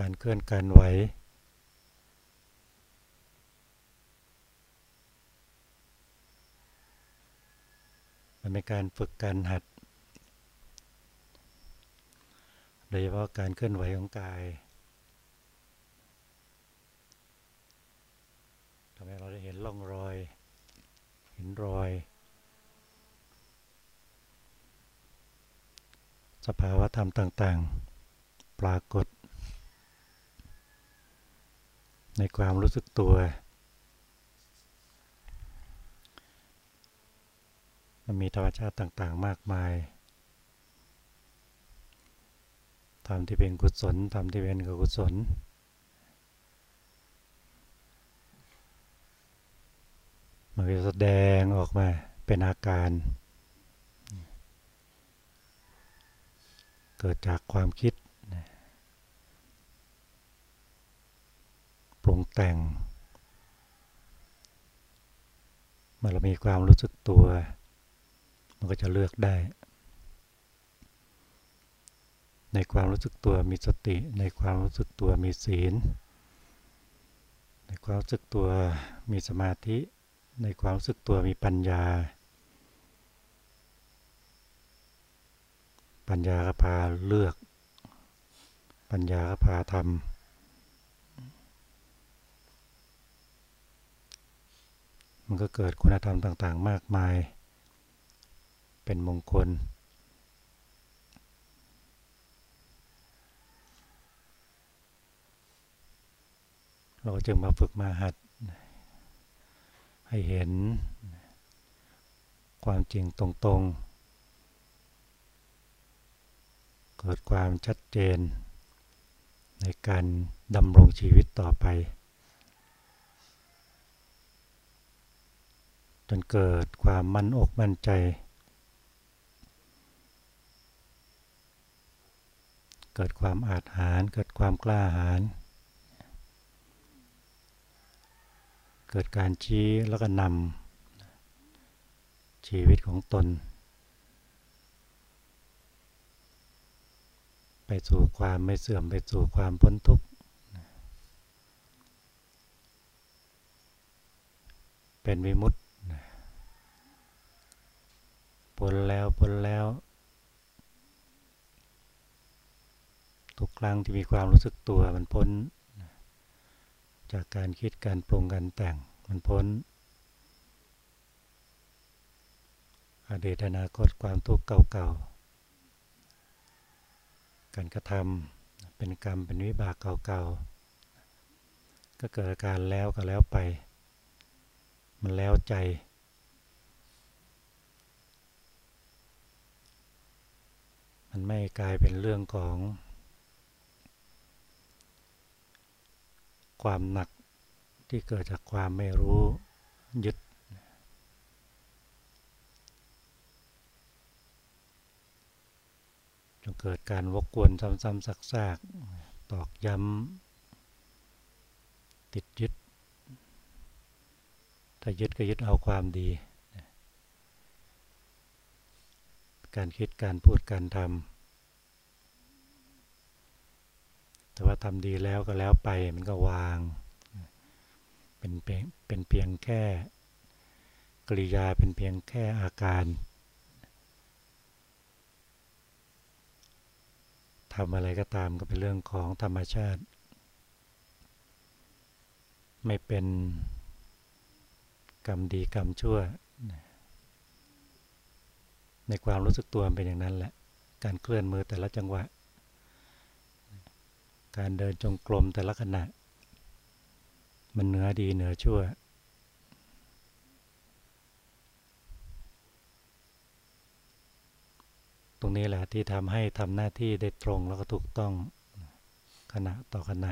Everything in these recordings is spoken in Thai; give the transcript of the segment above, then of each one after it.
การเคลื่อนการไหว มันเป็นการฝึกการหัด โดยเฉพาะการเคลื่อนไหวของกายทำให้เราได้เห็นร่องรอย เห็นรอย สภาวะธรรมต่าง ๆ ปรากฏ ในความรู้สึกตัวมันมีธรรมชาติต่างๆ มากมายธรรมที่เป็นกุศลธรรมที่เป็นอกุศล มันจะแสดงออกมาเป็นอาการ เกิดจากความคิดปรุง แต่ง เมื่อเรามีความรู้สึกตัว มันก็จะเลือกได้ ในความรู้สึกตัวมีสติ ในความรู้สึกตัวมีศีล ในความรู้สึกตัวมีสมาธิ ในความรู้สึกตัวมีปัญญา ปัญญาก็พาเลือก ปัญญาก็พาทำ มันก็เกิดคุณธรรมต่างๆ มากมาย เป็นมงคล เราจึงมาฝึกมาหัด ให้เห็นความจริงตรงๆ เกิดความชัดเจนในการดำรงชีวิตต่อไป จนเกิดความมั่นอกมั่นใจ เกิดความอาจหารเกิดความกล้าหาญเกิดการชี้แล้วก็นำชีวิตของตน ไปสู่ความไม่เสื่อมไปสู่ความพ้นทุกข์เป็นวิมุตติ พ้นแล้วพ้นแล้ว ทุกครั้งที่มีความรู้สึกตัวมันพ้น จากการคิดการปรุงการแต่งมันพ้น อดีตอนาคตความทุกข์เก่าๆ การกระทำเป็นกรรมเป็นวิบากเก่าๆ ก็เกิดอาการแล้วก็แล้วไป มันแล้วใจ มันไม่กลายเป็นเรื่องของ ความหนักที่เกิดจากความไม่รู้ยึด จนเกิดการวกวนซ้ำๆซากๆ ตอกย้ำ ติดยึด ถ้ายึดก็ยึดเอาความดี การคิดการพูดการทำแต่ว่าทำดีแล้วก็แล้วไปมันก็วาง เป็นเพียงเป็นเพียงแค่กริยาเป็นเพียงแค่อาการทำอะไรก็ตามก็เป็นเรื่องของธรรมชาติ ไม่เป็นกรรมดีกรรมชั่ว ในความรู้สึกตัวเป็นอย่างนั้นแหละ การเคลื่อนมือแต่ละจังหวะ การเดินจงกรมแต่ละขณะ มันเหนือดีเหนือชั่ว ตรงนี้แหละที่ทำให้ทำหน้าที่ได้ตรงแล้วก็ถูกต้องขณะต่อขณะ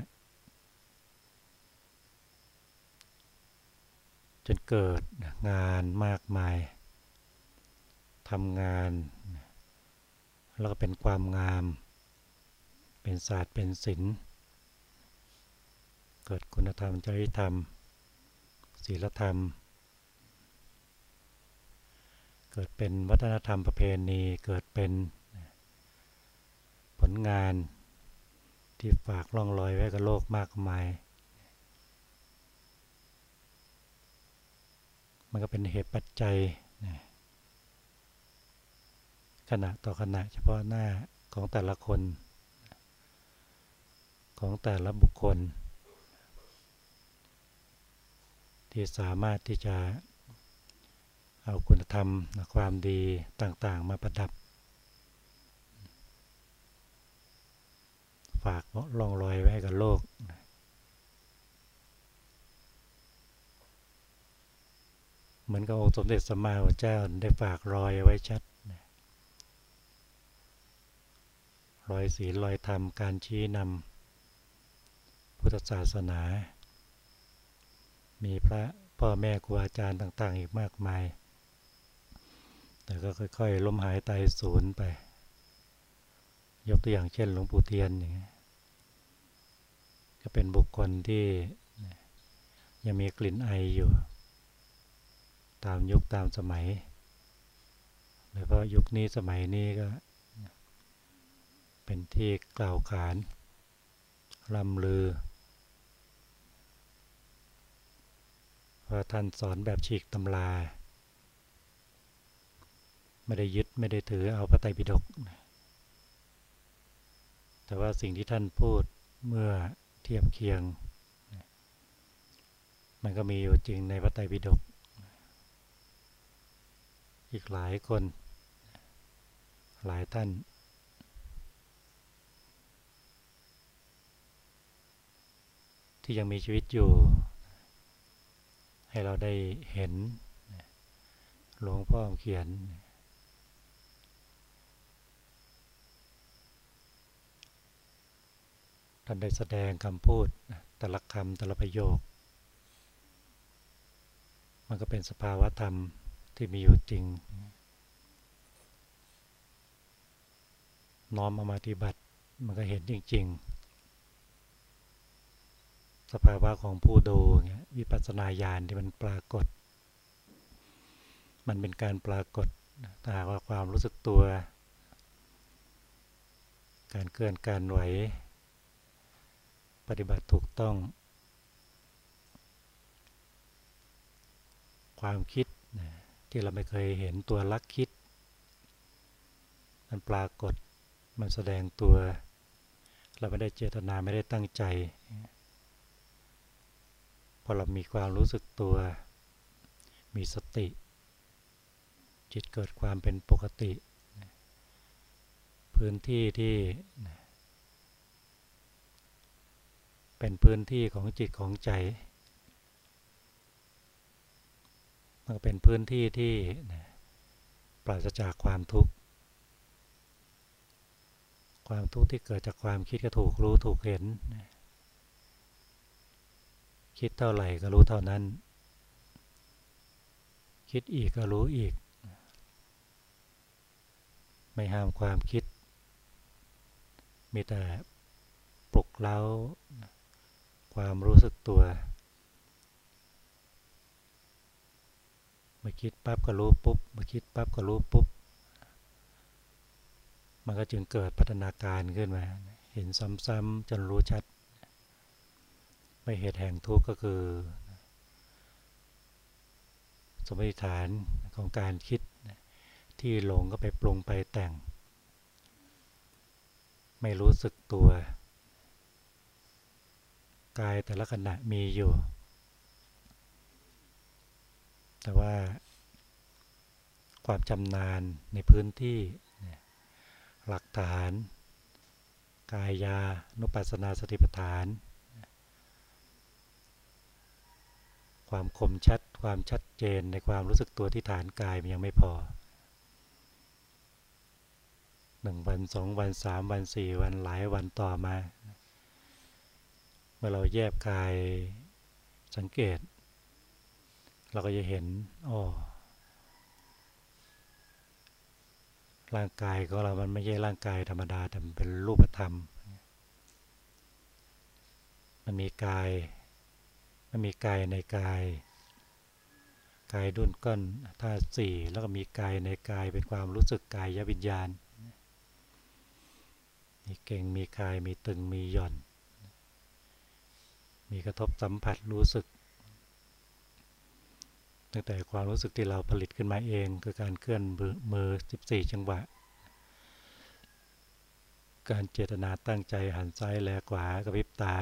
จนเกิดงานมากมาย ทำงาน แล้วก็เป็นความงาม เป็นศาสตร์เป็นศิลป์เกิดคุณธรรมจริยธรรมศีลธรรม เกิดเป็นวัฒนธรรมประเพณีเกิดเป็นผลงานที่ฝากล่องลอยไว้กับโลกมากมาย มันก็เป็นเหตุปัจจัย ขณะต่อขณะเฉพาะหน้าของแต่ละคน ของแต่ละบุคคล ที่สามารถที่จะเอาคุณธรรมความดีต่างๆ มาประดับ ฝากล่องรอยไว้กับโลก เหมือนกับองค์สมเด็จสมมาพระเจ้าได้ฝากรอยไว้ชัด รอยศีลรอยธรรมการชี้นำพุทธศาสนา มีพระพ่อแม่ครูอาจารย์ต่าง ๆ อีกมากมาย แต่ก็ค่อย ๆ ล้มหายตายสูญไป ยกตัวอย่างเช่นหลวงปู่เทียนอย่างนี้ก็เป็นบุคคลที่ยังมีกลิ่นไออยู่ ตามยุคตามสมัยโดยเฉพาะยุคนี้สมัยนี้ก็ เป็นที่กล่าวขานลำลือ ว่าท่านสอนแบบฉีกตำรา ไม่ได้ยึดไม่ได้ถือเอาพระไตรปิฎกแต่ว่าสิ่งที่ท่านพูดเมื่อเทียบเคียง มันก็มีอยู่จริงในพระไตรปิฎกอีกหลายคน หลายท่าน ที่ยังมีชีวิตอยู่ ให้เราได้เห็นหลวงพ่อเขียน ท่านได้แสดงคำพูดแต่ละคำแต่ละประโยค มันก็เป็นสภาวะธรรมที่มีอยู่จริง น้อมมาปฏิบัติมันก็เห็นจริง ๆ สภาวะของผู้ดูเนี่ยวิปัสสนาญาณที่มันปรากฏ มันเป็นการปรากฏถ้าหากว่าความรู้สึกตัว การเคลื่อนการไหว ปฏิบัติถูกต้อง ความคิดที่เราไม่เคยเห็นตัวลักคิด มันปรากฏมันแสดงตัว เราไม่ได้เจตนาไม่ได้ตั้งใจ พอเรามีความรู้สึกตัว มีสติ จิตเกิดความเป็นปกติ พื้นที่ที่ เป็นพื้นที่ของจิตของใจ มันเป็นพื้นที่ที่ปราศจากความทุกข์ ความทุกข์ที่เกิดจากความคิดก็ถูกรู้ถูกเห็น คิดเท่าไหร่ก็รู้เท่านั้น คิดอีกก็รู้อีก ไม่ห้ามความคิด มีแต่ปลุกเล้า ความรู้สึกตัว เมาคิดปั๊บก็รู้ปุ๊บ เมาคิดปั๊บก็รู้ปุ๊บ มันก็จึงเกิดพัฒนาการขึ้นมา เห็นซ้ำๆจนรู้ชัด ไม่เหตุแห่งทุกข์ก็คือ สมมติฐานของการคิดที่หลงก็ไปปรุงไปแต่ง ไม่รู้สึกตัวกายแต่ละขณะมีอยู่ แต่ว่าความจำนานในพื้นที่หลักฐาน กายานุปัสสนาสติปัฏฐาน ความคมชัด ความชัดเจนในความรู้สึกตัวที่ฐานกายมันยังไม่พอหนึ่งวันสองวันสามวันสี่วันหลายวันต่อมา เมื่อเราแยบกายสังเกต เราก็จะเห็นอ๋อร่างกายของเรา มันไม่ใช่ร่างกายธรรมดาแต่มันเป็นรูปธรรม มันมีกาย มันมีกายในกาย กายดุนก้อนธาตุสี่แล้วก็มีกายในกายเป็นความรู้สึกกายยวิญญาณ มีเก่งมีคายมีตึงมีหย่อน มีกระทบสัมผัสรู้สึก ตั้งแต่ความรู้สึกที่เราผลิตขึ้นมาเองคือการเคลื่อนมือ 14 จังหวะ การเจตนาตั้งใจหันซ้ายแลขวากระพริบตา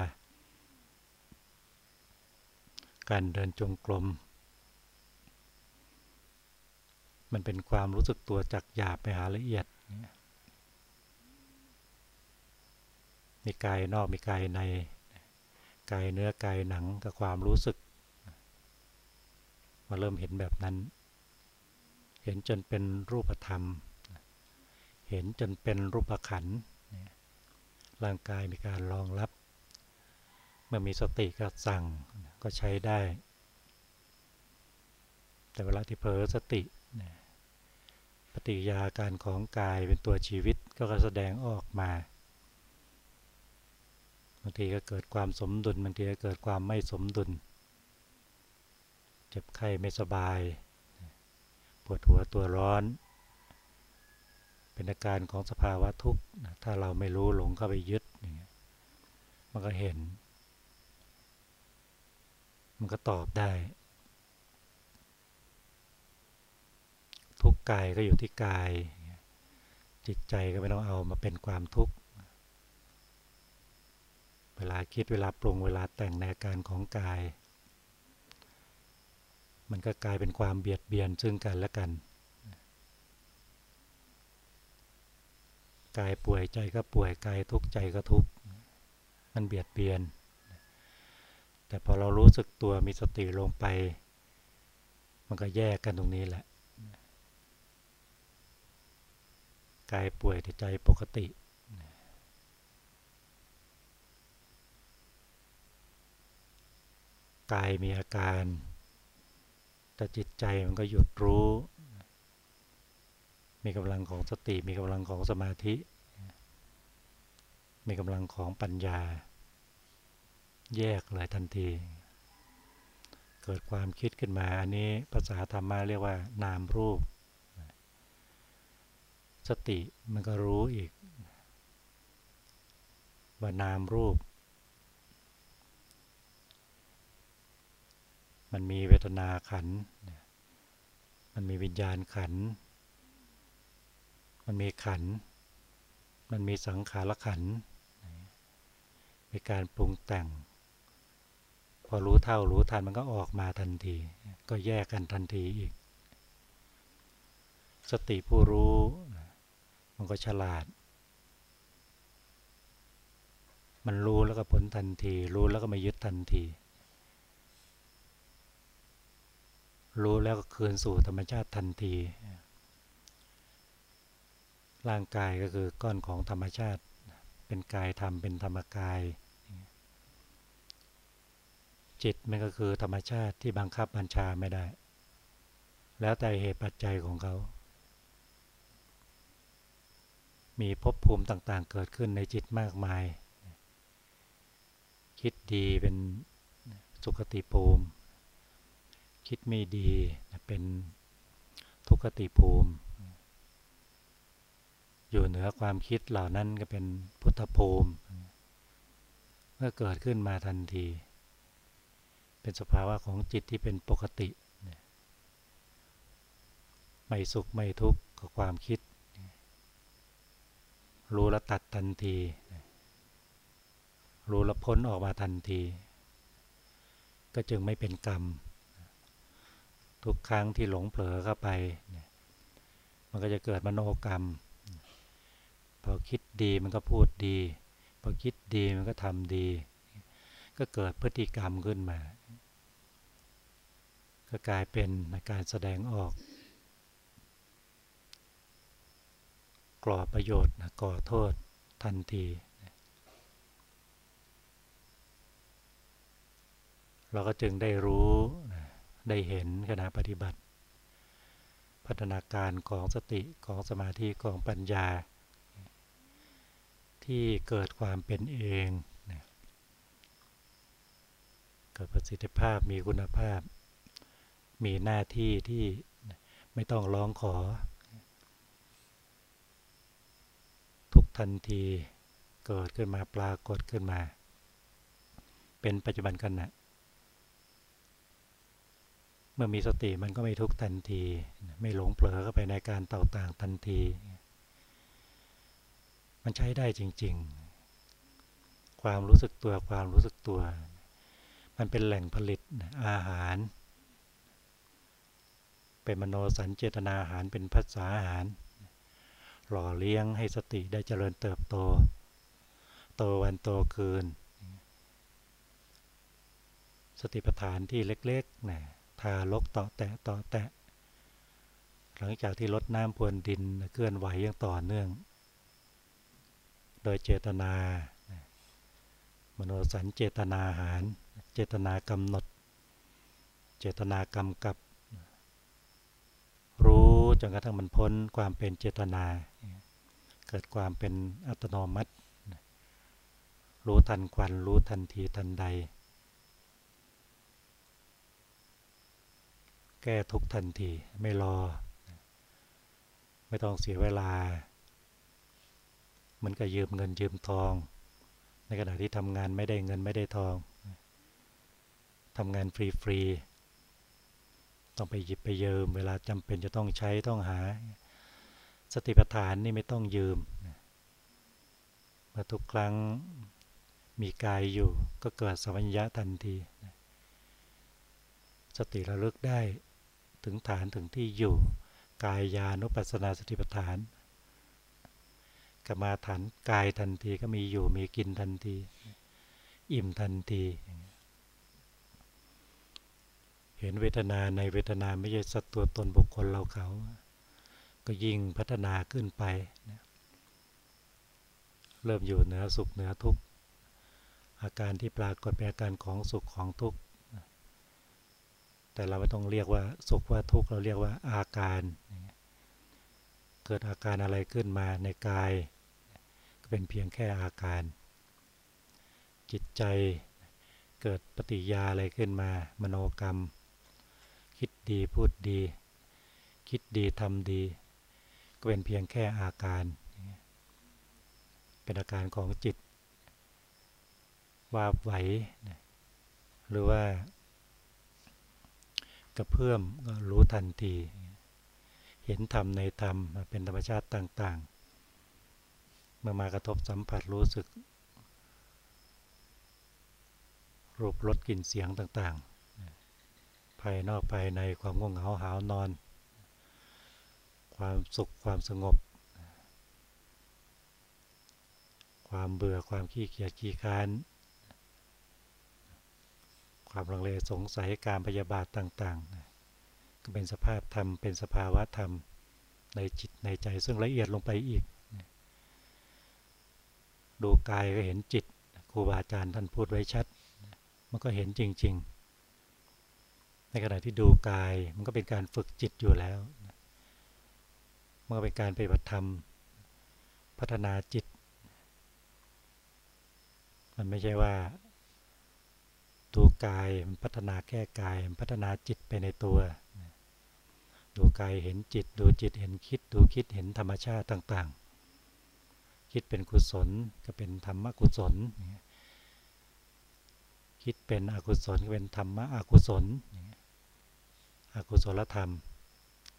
การเดินจงกรม มันเป็นความรู้สึกตัวจากหยาบไปหาละเอียด มีกายนอกมีกายใน กายเนื้อกายหนังกับความรู้สึก มาเริ่มเห็นแบบนั้น เห็นจนเป็นรูปธรรม เห็นจนเป็นรูปขันร่างกายมีการรองรับ เมื่อมีสติก็สั่งก็ใช้ได้ แต่เวลาที่เผลอสติปฏิยาการของกายเป็นตัวชีวิตก็แสดงออกมาบางทีก็เกิดความสมดุลบางทีก็เกิดความไม่สมดุล เจ็บไข้ไม่สบาย ปวดหัวตัวร้อน เป็นอาการของสภาวะทุกข์ถ้าเราไม่รู้หลงเข้าไปยึดมันก็เห็น มันก็ตอบได้ ทุกกายก็อยู่ที่กาย จิตใจก็ไม่ต้องเอามาเป็นความทุกข์ เวลาคิดเวลาปรุงเวลาแต่งในอาการของกาย มันก็กลายเป็นความเบียดเบียนซึ่งกันและกันกายป่วยใจก็ป่วยกายทุกข์ใจก็ทุกข์มันเบียดเบียน แต่พอเรารู้สึกตัวมีสติลงไป มันก็แยกกันตรงนี้แหละกายป่วยแต่ใจปกติ กายมีอาการ แต่จิตใจมันก็หยุดรู้ มีกำลังของสติ มีกำลังของสมาธิ มีกำลังของปัญญา แยกเลยทันที เกิดความคิดขึ้นมา อันนี้ภาษาธรรมะเรียกว่านามรูป สติมันก็รู้อีก ว่านามรูป มันมีเวทนาขัน มันมีวิญญาณขัน มันมีขัน มันมีสังขารขันมีการปรุงแต่ง พอรู้เท่ารู้ทันมันก็ออกมาทันที ก็แยกกันทันทีอีก สติผู้รู้ มันก็ฉลาด มันรู้แล้วก็ผลทันที รู้แล้วก็ไม่ยึดทันที รู้แล้วก็คืนสู่ธรรมชาติทันที ร่างกายก็คือก้อนของธรรมชาติ เป็นกายธรรมเป็นธรรมกาย จิตมันก็คือธรรมชาติที่บังคับบัญชาไม่ได้ แล้วแต่เหตุปัจจัยของเขา มีภพภูมิต่างๆ เกิดขึ้นในจิตมากมาย คิดดีเป็นสุขติภูมิ คิดไม่ดีเป็นทุกขติภูมิ อยู่เหนือความคิดเหล่านั้นก็เป็นพุทธภูมิ เมื่อเกิดขึ้นมาทันที เป็นสภาวะของจิตที่เป็นปกติไม่สุขไม่ทุกข์กับความคิด รู้แล้วตัดทันที รู้แล้วพ้นออกมาทันที ก็จึงไม่เป็นกรรม ทุกครั้งที่หลงเผลอเข้าไป มันก็จะเกิดมโนกรรม พอคิดดีมันก็พูดดี พอคิดดีมันก็ทำดี ก็เกิดพฤติกรรมขึ้นมา ก็กลายเป็นการแสดงออกก่อประโยชน์ก่อโทษทันที เราก็จึงได้รู้ได้เห็นขณะปฏิบัติ พัฒนาการของสติของสมาธิของปัญญา ที่เกิดความเป็นเองเกิดประสิทธิภาพมีคุณภาพ มีหน้าที่ที่ไม่ต้องร้องขอ ทุกทันทีเกิดขึ้นมาปรากฏขึ้นมา เป็นปัจจุบันขณะเมื่อมีสติมันก็ไม่ทุกทันที ไม่หลงเผลอเข้าไปในการเต่าต่างทันที มันใช้ได้จริง ๆ ความรู้สึกตัวความรู้สึกตัว มันเป็นแหล่งผลิตอาหาร เป็นมโนสัญเจตนาอาหารเป็นภาษาอาหาร หล่อเลี้ยงให้สติได้เจริญเติบโต โตวันโตคืน สติปัฏฐานที่เล็กๆนะทาลกต่อแตะต่อแตะ หลังจากที่ลดน้ำพรวนดินเคลื่อนไหวอย่างต่อเนื่อง โดยเจตนามโนสัญเจตนาหาร เจตนากำหนด เจตนากำกับ จนกระทั่งมันพ้นความเป็นเจตนา เกิดความเป็นอัตโนมัติ รู้ทันควันรู้ทันทีทันใด แก้ทุกทันทีไม่รอ ไม่ต้องเสียเวลา มันก็ยืมเงินยืมทอง ในขณะที่ทำงานไม่ได้เงินไม่ได้ทองทำงานฟรีๆ ต้องไปหยิบไปยืม เวลาจำเป็นจะต้องใช้ต้องหา สติปัฏฐานนี่ไม่ต้องยืมเมื่อทุกครั้งมีกายอยู่ ก็เกิดสัมปัญญะทันที สติระลึกได้ถึงฐานถึงที่อยู่ กายยานุปัสนาสติปัฏฐานกมาฐานกายทันทีก็มีอยู่มีกินทันที อิ่มทันที เห็นเวทนาในเวทนาไม่ใช่สัตว์ตัวตนบุคคลเราเขา ก็ยิ่งพัฒนาขึ้นไปเริ่มอยู่เหนือสุขเหนือทุกข์อาการที่ปรากฏเป็นอาการของสุขของทุกข์แต่เราไม่ต้องเรียกว่าสุขว่าทุกข์เราเรียกว่าอาการ เกิดอาการอะไรขึ้นมาในกาย ก็เป็นเพียงแค่อาการ จิตใจเกิดปฏิยาอะไรขึ้นมามโนกรรม คิดดีพูดดี คิดดีทำดี ก็เป็นเพียงแค่อาการ เป็นอาการของจิตว่าไหวหรือว่ากระเพื่อมก็รู้ทันที เห็นธรรมในธรรมเป็นธรรมชาติต่างๆ เมื่อมากระทบสัมผัสรู้สึกรูปรสกลิ่นเสียงต่างๆ ภายนอกภายในความง่วงเหงาหานอน ความสุขความสงบ ความเบื่อความขี้เกียจขี้ค้าน ความลังเลสงสัยการพยาบาทต่างๆ ก็เป็นสภาพธรรมเป็นสภาวะธรรมในจิตในใจซึ่งละเอียดลงไปอีก ดูกายก็เห็นจิตครูบาอาจารย์ท่านพูดไว้ชัด มันก็เห็นจริง ๆ ในขณะที่ดูกายมันก็เป็นการฝึกจิตอยู่แล้วมันก็เป็นการปฏิบัติธรรม พัฒนาจิต มันไม่ใช่ว่าดูกายมันพัฒนาแก้กายมันพัฒนาจิตไปในตัว ดูกายเห็นจิต ดูจิตเห็นคิด ดูคิดเห็นธรรมชาติต่างๆ คิดเป็นกุศลก็เป็นธรรมกุศล คิดเป็นอกุศลก็เป็นธรรมะอกุศลอ กุศลธรรม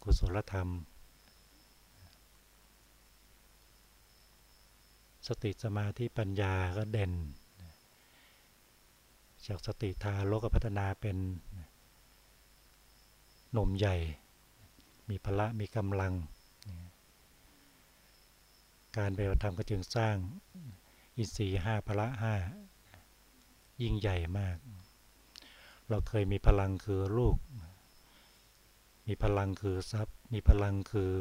กุศลธรรม สติสมาธิปัญญาก็เด่น จากสติทาโลกพัฒนาเป็นหนุ่มใหญ่ มีพละมีกำลัง การปฏิบัติธรรมก็จึงสร้างอินทรีย์ห้าพละห้ายิ่งใหญ่มาก เราเคยมีพลังคือลูก มีพลังคือทรัพย์ มีพลังคือ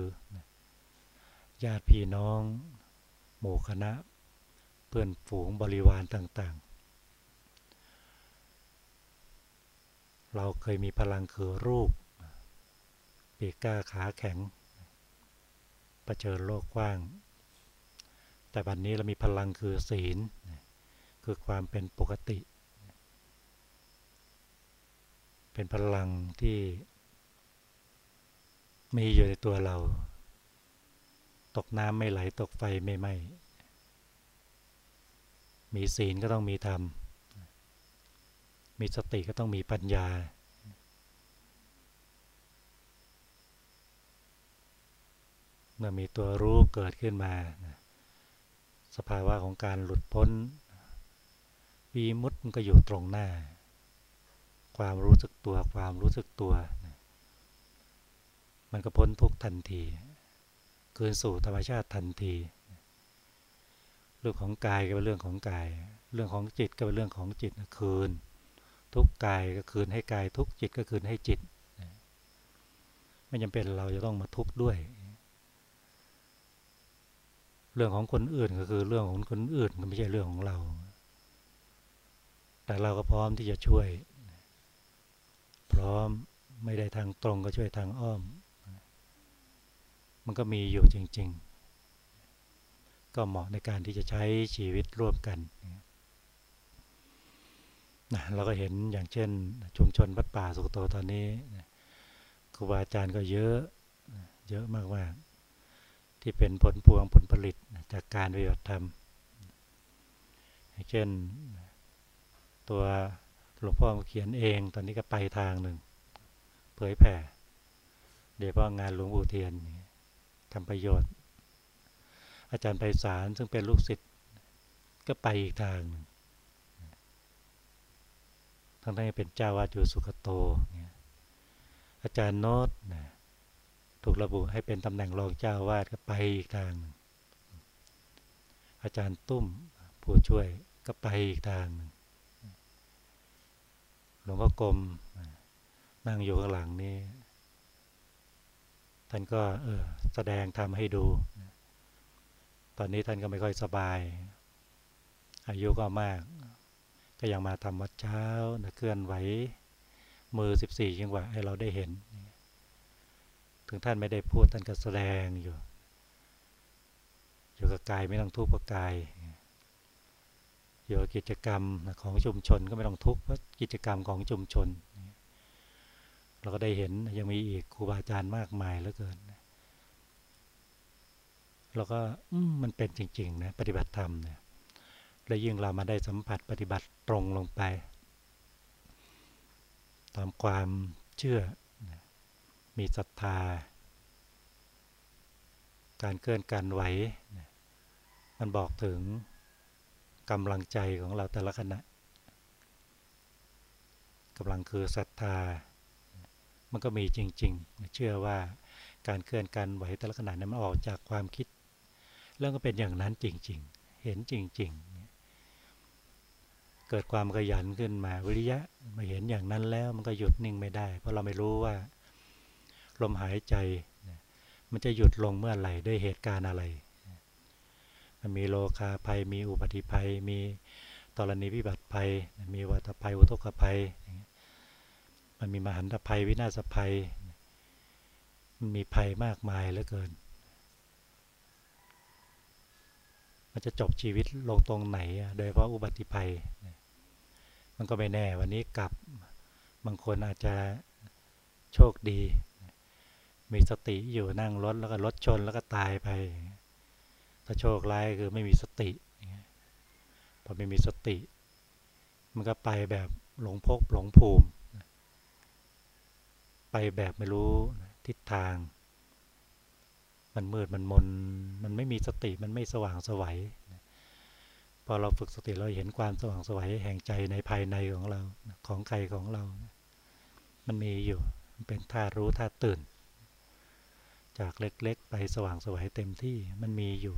ญาติพี่น้อง หมู่คณะ เพื่อนฝูงบริวารต่าง ๆ เราเคยมีพลังคือรูป ปีกก้าขาแข็งประเจิญโลกกว้าง แต่บัดนนี้เรามีพลังคือศีล คือความเป็นปกติ เป็นพลังที่ มีอยู่ในตัวเรา ตกน้ำไม่ไหลตกไฟไม่ไหม้มีศีลก็ต้องมีธรรม มีสติก็ต้องมีปัญญา เมื่อมีตัวรู้เกิดขึ้นมา สภาวะของการหลุดพ้น วีมุตมันก็อยู่ตรงหน้า ความรู้สึกตัวความรู้สึกตัว มันก็พ้นทุกทันที คืนสู่ธรรมชาติทันที เรื่องของกายก็เป็นเรื่องของกาย เรื่องของจิตก็เป็นเรื่องของจิตคืน ทุกกายก็คืนให้กาย ทุกจิตก็คืนให้จิต ไม่จำเป็นเราจะต้องมาทุกข์ด้วย เรื่องของคนอื่นก็คือเรื่องของคนอื่นก็ไม่ใช่เรื่องของเรา แต่เราก็พร้อมที่จะช่วย พร้อมไม่ได้ทางตรงก็ช่วยทางอ้อม มันก็มีอยู่จริง ๆ ก็เหมาะในการที่จะใช้ชีวิตร่วมกันนะเราก็เห็นอย่างเช่น ชุมชนวัดป่าสุกโตตอนนี้ครูบาอาจารย์ก็เยอะเยอะมากว่าที่เป็นผลพวงผลผลิตจากการปฏิบัติธรรมเช่นตัวหลวงพ่อเขียนเองตอนนี้ก็ไปทางหนึ่ง เผยแผ่เดี๋ยวพ่องานหลวงปู่เทียน ทำประโยชน์ อาจารย์ไพศาลซึ่งเป็นลูกศิษย์ก็ไปอีกทางทั้งที่เป็นเจ้าวาดอยู่สุขโต อาจารย์โนตถูกระบุให้เป็นตำแหน่งรองเจ้าวาดก็ไปอีกทาง อาจารย์ตุ้มผู้ช่วยก็ไปอีกทางหลวงพ่อกรมนั่งอยู่ข้างหลังนี้ ท่านก็เออแสดงทำให้ดู ตอนนี้ท่านก็ไม่ค่อยสบาย อายุก็มาก ก็ยังมาทำวัดเช้านะเคลื่อนไหวมือสิบสี่จังหวะให้เราได้เห็น ถึงท่านไม่ได้พูดท่านก็แสดงอยู่ อยู่กับกายไม่ต้องทุกข์กับกาย อยู่กับกิจกรรมของชุมชนก็ไม่ต้องทุกข์เพราะกิจกรรมของชุมชน เราก็ได้เห็นยังมีอีกครูบาอาจารย์มากมายเหลือเกินเราก็มันเป็นจริงๆนะปฏิบัติธรรมเนี่ยแล้วยิ่งเรามาได้สัมผัสปฏิบัติตรงลงไป ตามความเชื่อ มีศรัทธา การเคลื่อนการไหว มันบอกถึงกำลังใจของเราแต่ละขณะกำลังคือศรัทธา มันก็มีจริง ๆ เชื่อว่าการเคลื่อนการไหวแต่ละขณะนั้นมันออกจากความคิด แล้วก็เป็นอย่างนั้นจริง ๆ เห็นจริง ๆ เกิดความขยันขึ้นมาวิริยะมาเห็นอย่างนั้นแล้วมันก็หยุดนิ่งไม่ได้ เพราะเราไม่รู้ว่า ลมหายใจมันจะหยุดลงเมื่อไหร่ด้วยเหตุการณ์อะไร มันมีโลคาภัย มีอุบัติภัย มีตรณีพิบัติภัย มีวัตภัย อุทกภัย มันมีมหันตภัยวินาศภัย มันมีภัยมากมายเหลือเกิน มันจะจบชีวิตลงตรงไหน โดยเพราะอุบัติภัย มันก็ไม่แน่วันนี้กลับบางคนอาจจะโชคดี มีสติอยู่นั่งรถแล้วก็รถชนแล้วก็ตายไป ถ้าโชคร้ายคือไม่มีสติพอไม่มีสติ มันก็ไปแบบหลงพกหลงภูมิ แบบไม่รู้ทิศทาง มันมืดมันมน มันไม่มีสติมันไม่สว่างสวัยพอเราฝึกสติเราเห็นความสว่างสวัยแห่งใจในภายในของเราของใครของเรา มันมีอยู่เป็นธาตุรู้ธาตุตื่น จากเล็กๆ ไปสว่างสวัยเต็มที่มันมีอยู่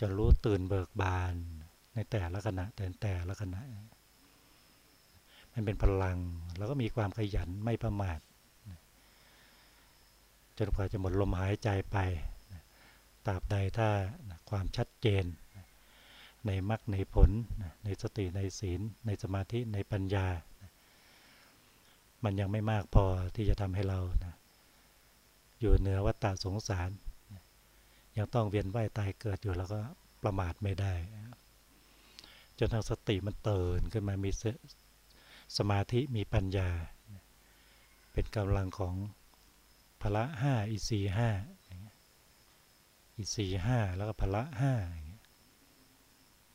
จะรู้ตื่นเบิกบานในแต่ละขณะแต่แต่ละขณะมันเป็นพลัง แล้วก็มีความขยันไม่ประมาท จนกว่าจะหมดลมหายใจไปตราบใดถ้าความชัดเจน ในมรรคในผลในสติในศีล ในสมาธิในปัญญา มันยังไม่มากพอที่จะทำให้เราอยู่เหนือวัฏฏะสงสาร ยังต้องเวียนว่ายตายเกิดอยู่แล้วก็ประมาทไม่ได้ จนทางสติมันเตือนขึ้นมามีสมาธิมีปัญญา เป็นกำลังของ พละห้าอิสีห้าอิสีห้าแล้วก็พละห้า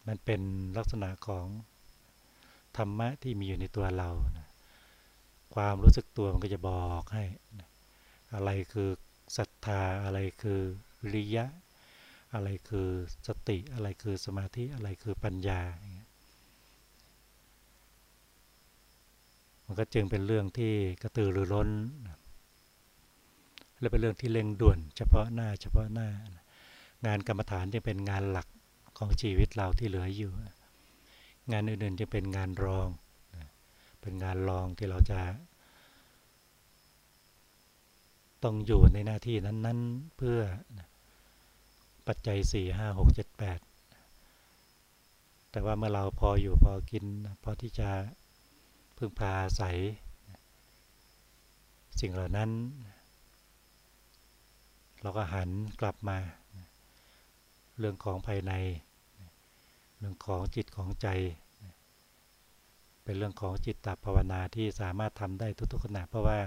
มันเป็นลักษณะของธรรมะที่มีอยู่ในตัวเรานะความรู้สึกตัวมันก็จะบอกให้นะอะไรคือศรัทธาอะไรคือริยะ อะไรคือสติอะไรคือสมาธิอะไรคือปัญญา มันก็จึงเป็นเรื่องที่กระตือรือร้น และเป็นเรื่องที่เร่งด่วน เฉพาะหน้าเฉพาะหน้า งานกรรมฐานจะเป็นงานหลักของชีวิตเราที่เหลืออยู่ งานอื่นๆจะเป็นงานรอง เป็นงานรองที่เราจะ ต้องอยู่ในหน้าที่นั้น ๆ เพื่อปัจจัยสี่ห้าหกเจ็ดแปดแต่ว่าเมื่อเราพออยู่พอกิน พอที่จะพึ่งพาอาศัย สิ่งเหล่านั้น เราก็หันกลับมา เรื่องของภายใน เรื่องของจิตของใจ เป็นเรื่องของจิตตภาวนาที่สามารถทำได้ทุกๆขณะเพราะว่า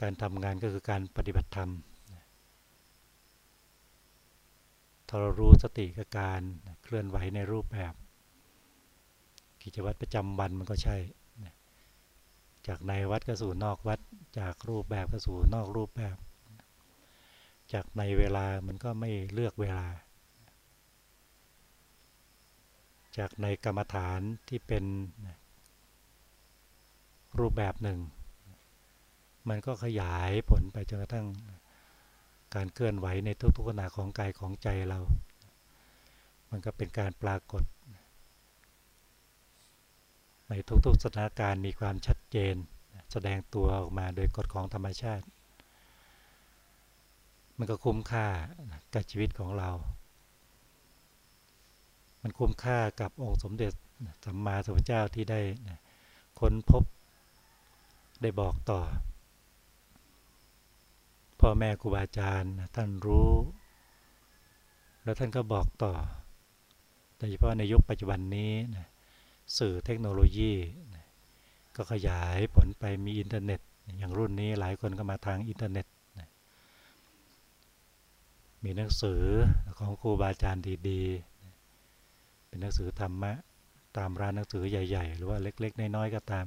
การทำงานก็คือการปฏิบัติธรรมถ้าเรารู้สติกับการเคลื่อนไหวในรูปแบบ กิจวัตรประจำวันมันก็ใช่ จากในวัดก็สู่นอกวัด จากรูปแบบก็สู่นอกรูปแบบ จากในเวลามันก็ไม่เลือกเวลา จากในกรรมฐานที่เป็นรูปแบบหนึ่ง มันก็ขยายผลไปจนกระทั่งการเคลื่อนไหวในทุกๆขณะของกายของใจเรา มันก็เป็นการปรากฏ ในทุกๆสถานการณ์มีความชัดเจน แสดงตัวออกมาโดยกฎของธรรมชาติ มันก็คุ้มค่ากับชีวิตของเรา มันคุ้มค่ากับองค์สมเด็จสัมมาสัมพุทธเจ้าที่ได้ค้นพบได้บอกต่อ พ่อแม่ครูบาอาจารย์ท่านรู้ แล้วท่านก็บอกต่อโดยเฉพาะในยุคปัจจุบันนี้นะ สื่อเทคโนโลยี ก็ขยายผลไปมีอินเทอร์เน็ต อย่างรุ่นนี้หลายคนก็มาทางอินเทอร์เน็ต มีหนังสือของครูบาอาจารย์ดีๆ เป็นหนังสือธรรมะตามร้านหนังสือใหญ่ ๆ หรือว่าเล็ก ๆ น้อยๆก็ตาม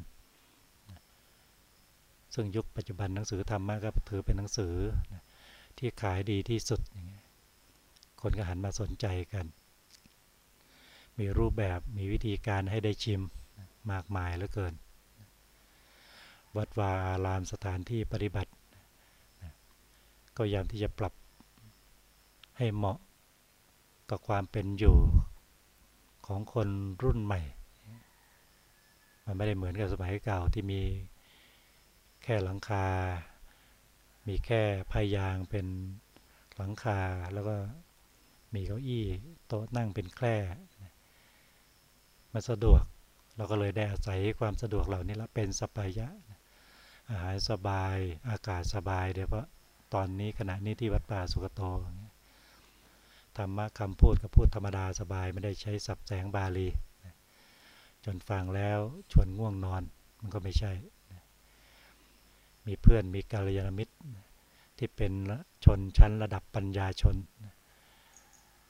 ซึ่งยุคปัจจุบันหนังสือธรรมะก็ถือเป็นหนังสือที่ขายดีที่สุด คนก็หันมาสนใจกัน มีรูปแบบมีวิธีการให้ได้ชิมมากมายเหลือเกิน วัดวาอารามสถานที่ปฏิบัติ ก็ยามที่จะปรับให้เหมาะกับความเป็นอยู่ของคนรุ่นใหม่ มันไม่ได้เหมือนกับสมัยเก่าที่มีแค่หลังคา มีแค่พายางเป็นหลังคาแล้วก็มีเก้าอี้โต๊ะนั่งเป็นแคร่ มันสะดวก เราก็เลยได้อาศัยความสะดวกเหล่านี้ละเป็นสปายะอาหารสบายอากาศสบายเดี๋ยวเพราะตอนนี้ขณะนี้ที่วัดป่าสุกโตธรรมะคำพูดกับพูดธรรมดาสบายไม่ได้ใช้สับแสงบาลีจนฟังแล้วชวนง่วงนอนมันก็ไม่ใช่ มีเพื่อนมีกาลยานมิตร ที่เป็นชนชั้นระดับปัญญาชน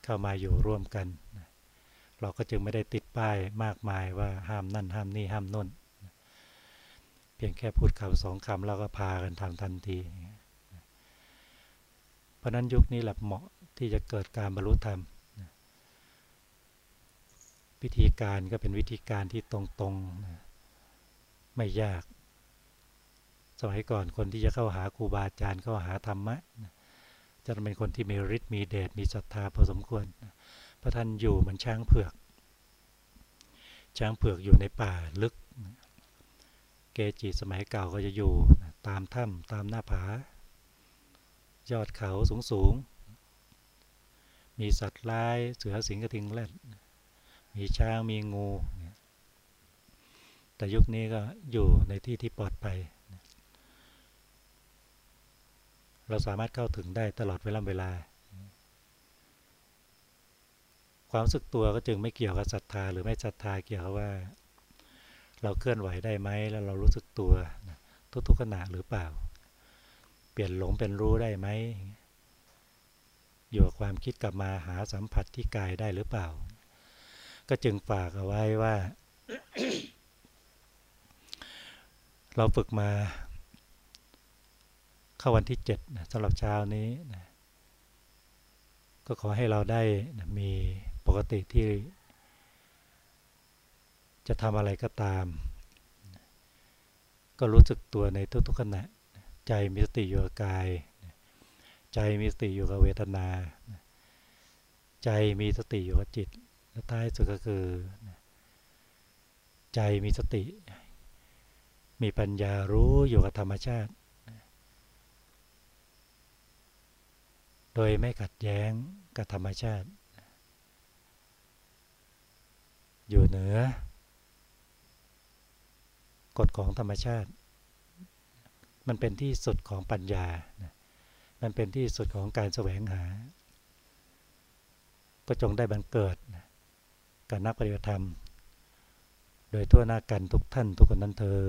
เข้ามาอยู่ร่วมกัน เราก็จึงไม่ได้ติดป้ายมากมายว่าห้ามนั่นห้ามนี่ห้ามน่น เพียงแค่พูดคำสองคำเราก็พากันทำทันที เพราะนั้นยุคนี้แหละเหมาะที่จะเกิดการบรรลุธรรมวิธีการก็เป็นวิธีการที่ตรงๆไม่ยาก สมัยก่อนคนที่จะเข้าหาครูบาอาจารย์เข้าหาธรรมะจะเป็นคนที่มีฤทธิ์มีเดชมีศรัทธาพอสมควรพ ระท่านอยู่เหมือนช้างเผือก ช้างเผือกอยู่ในป่าลึก เกจิสมัยเก่าก็จะอยู่ตามถ้ำตามหน้าผา ยอดเขาสูงสูง มีสัตว์ร้ายเสือสิงกระทิงแรดมีช้างมีงู แต่ยุคนี้ก็อยู่ในที่ที่ปลอดภัยเราสามารถเข้าถึงได้ตลอดเวลาเวลา ความสึกตัวก็จึงไม่เกี่ยวกับศรัทธาหรือไม่ศรัทธาเกี่ยวกับว่า เราเคลื่อนไหวได้ไหมแล้วเรารู้สึกตัวทุกๆขณะหรือเปล่า เปลี่ยนหลงเป็นรู้ได้ไหมอยู่กับความคิดกลับมาหาสัมผัสที่กายได้หรือเปล่า ก็จึงฝากเอาไว้ว่า เราฝึกมา เข้าวันที่เจ็ดสำหรับเช้านี้นะก็ขอให้เราได้มี ปกติที่ จะทำอะไรก็ตาม ก็รู้สึกตัวในทุกๆขณะ ใจมีสติอยู่กับกาย ใจมีสติอยู่กับเวทนา ใจมีสติอยู่กับจิตและท้ายสุดก็คือ ใจมีสติ มีปัญญารู้อยู่กับธรรมชาติ โดยไม่ขัดแย้งกับธรรมชาติ อยู่เหนือกฎของธรรมชาติ มันเป็นที่สุดของปัญญา มันเป็นที่สุดของการแสวงหา ก็จงได้บังเกิดกับนักปฏิบัติธรรม โดยทั่วหน้ากันทุกท่านทุกคนนั้นเธอ